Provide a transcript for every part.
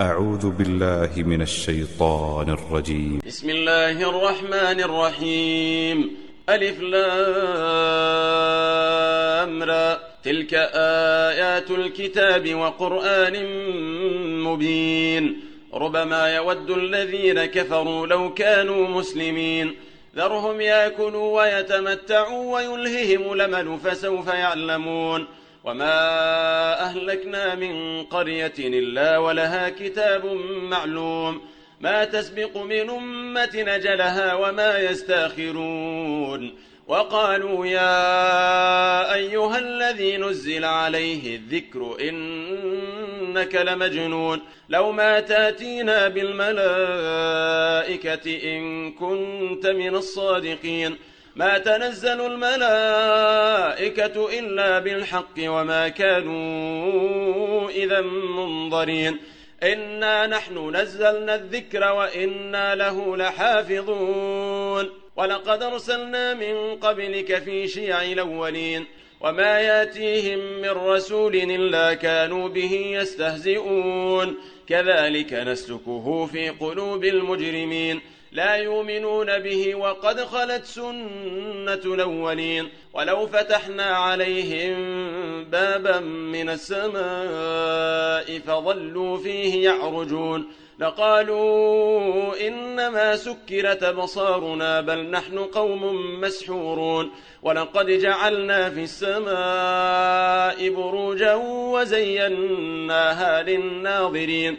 أعوذ بالله من الشيطان الرجيم. بسم الله الرحمن الرحيم. ألف لامرى تلك آيات الكتاب وقرآن مبين. ربما يود الذين كفروا لو كانوا مسلمين. ذرهم ياكلوا ويتمتعوا ويلههم لمن فسوف يعلمون. وما أهلكنا من قرية إلا ولها كتاب معلوم ما تسبق من أمة نجلها وما يستاخرون وقالوا يا أيها الذي نزل عليه الذكر إنك لمجنون لو ما تاتينا بالملائكة إن كنت من الصادقين ما تنزل الملائكة إلا بالحق وما كانوا إذا منظرين. إنا نحن نزلنا الذكر وإنا له لحافظون. ولقد أرسلنا من قبلك في شيع الأولين. وما ياتيهم من رسول إلا كانوا به يستهزئون. كذلك نسلكه في قلوب المجرمين. لا يؤمنون به وقد خلت سنة الأولين ولو فتحنا عليهم بابا من السماء فظلوا فيه يعرجون لقالوا إنما سكرت بصارنا بل نحن قوم مسحورون ولقد جعلنا في السماء بروجا وزيناها للناظرين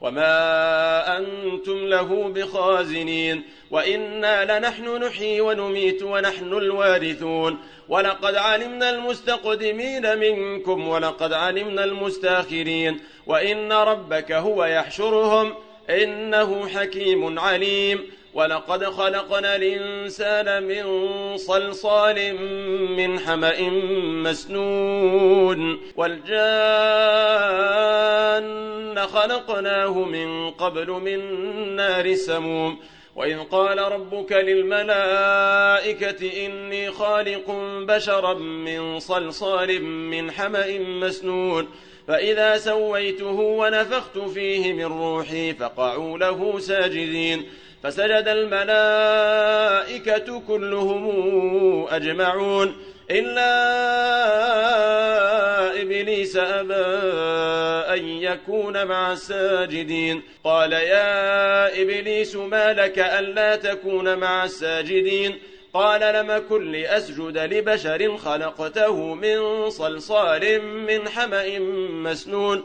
وما أنتم له بخازنين وإنا لنحن نحيي ونميت ونحن الوارثون ولقد علمنا المستقدمين منكم ولقد علمنا المستاخرين وإن ربك هو يحشرهم إنه حكيم عليم ولقد خلقنا الإنسان من صلصال من حمأ مسنون والجان خلقناه من قبل من نار سموم وإذ قال ربك للملائكة إني خالق بشرا من صلصال من حمأ مسنون فإذا سويته ونفخت فيه من روحي فقعوا له ساجدين فسجد الملائكة كلهم أجمعون. إلا إبليس أبى أن يكون مع الساجدين. قال يا إبليس ما لك ألا تكون مع الساجدين؟ قال لم كن لأسجد لبشر خلقته من صلصال من حمأ مسنون.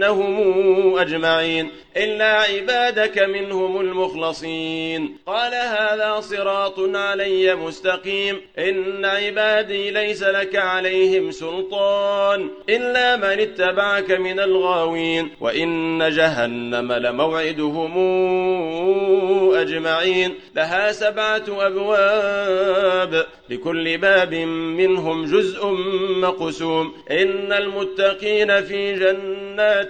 ولأغوينهم أجمعين. إلا عبادك منهم المخلصين. قال هذا صراط علي مستقيم. إن عبادي ليس لك عليهم سلطان. إلا من اتبعك من الغاوين. وإن جهنم لموعدهم أجمعين. لها سبعة أبواب. لكل باب منهم جزء مقسوم. إن المتقين في جنات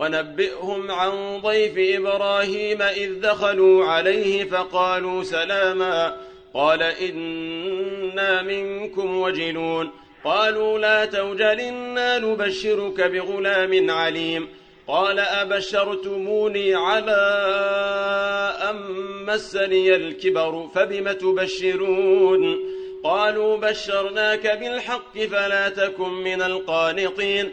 ونبئهم عن ضيف إبراهيم إذ دخلوا عليه فقالوا سلاما قال إنا منكم وجلون قالوا لا توجل إنا نبشرك بغلام عليم قال أبشرتموني على أن مسني الكبر فبم تبشرون قالوا بشرناك بالحق فلا تكن من القانطين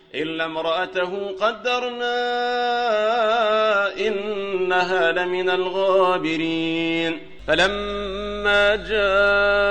إلا امرأته قدرنا إنها لمن الغابرين. فلما جاءها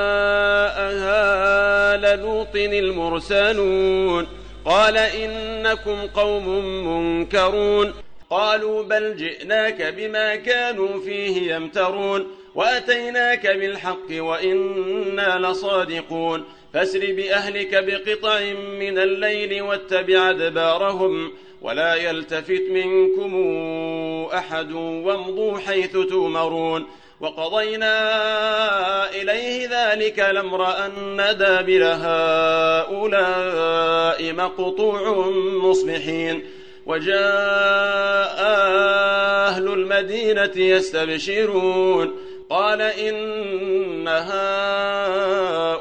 لوط المرسلون قال إنكم قوم منكرون. قالوا بل جئناك بما كانوا فيه يمترون. وأتيناك بالحق وإنا لصادقون. فاسر بأهلك بقطع من الليل واتبع أدبارهم ولا يلتفت منكم أحد وامضوا حيث تؤمرون وقضينا إليه ذلك الأمر أن دابر هؤلاء مقطوع مصبحين وجاء أهل المدينة يستبشرون قال إن هؤلاء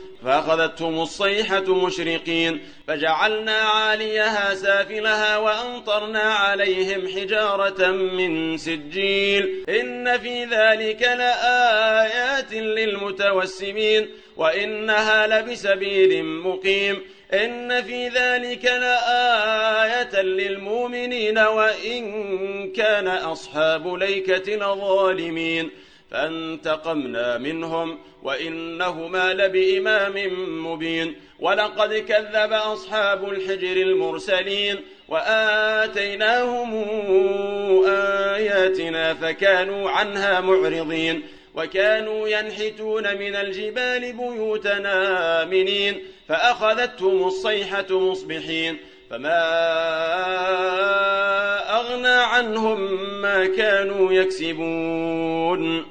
فأخذتهم الصيحة مشرقين فجعلنا عاليها سافلها وأمطرنا عليهم حجارة من سجيل. إن في ذلك لآيات للمتوسمين وإنها لبسبيل مقيم. إن في ذلك لآية للمؤمنين وإن كان أصحاب ليكة لظالمين. فانتقمنا منهم وإنهما لبإمام مبين. ولقد كذب أصحاب الحجر المرسلين وآتيناهم آياتنا فكانوا عنها معرضين. وكانوا ينحتون من الجبال بيوتنا آمنين. فأخذتهم الصيحة مصبحين. فما أغنى عنهم ما كانوا يكسبون.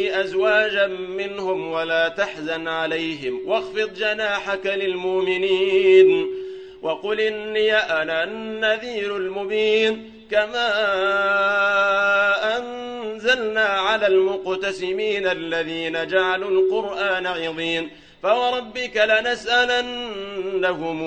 أزواجا منهم ولا تحزن عليهم واخفض جناحك للمؤمنين وقل إني أنا النذير المبين كما أنزلنا على المقتسمين الذين جعلوا القرآن عظيم فوربك لنسألنهم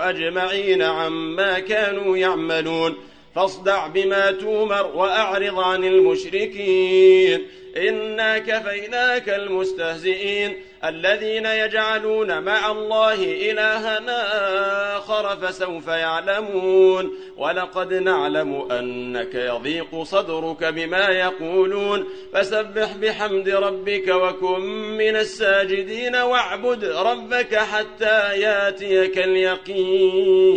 أجمعين عما كانوا يعملون فاصدع بما تومر وأعرض عن المشركين. إنا كفيناك المستهزئين. الذين يجعلون مع الله إلهنا آخر فسوف يعلمون. ولقد نعلم أنك يضيق صدرك بما يقولون. فسبح بحمد ربك وكن من الساجدين واعبد ربك حتى ياتيك اليقين.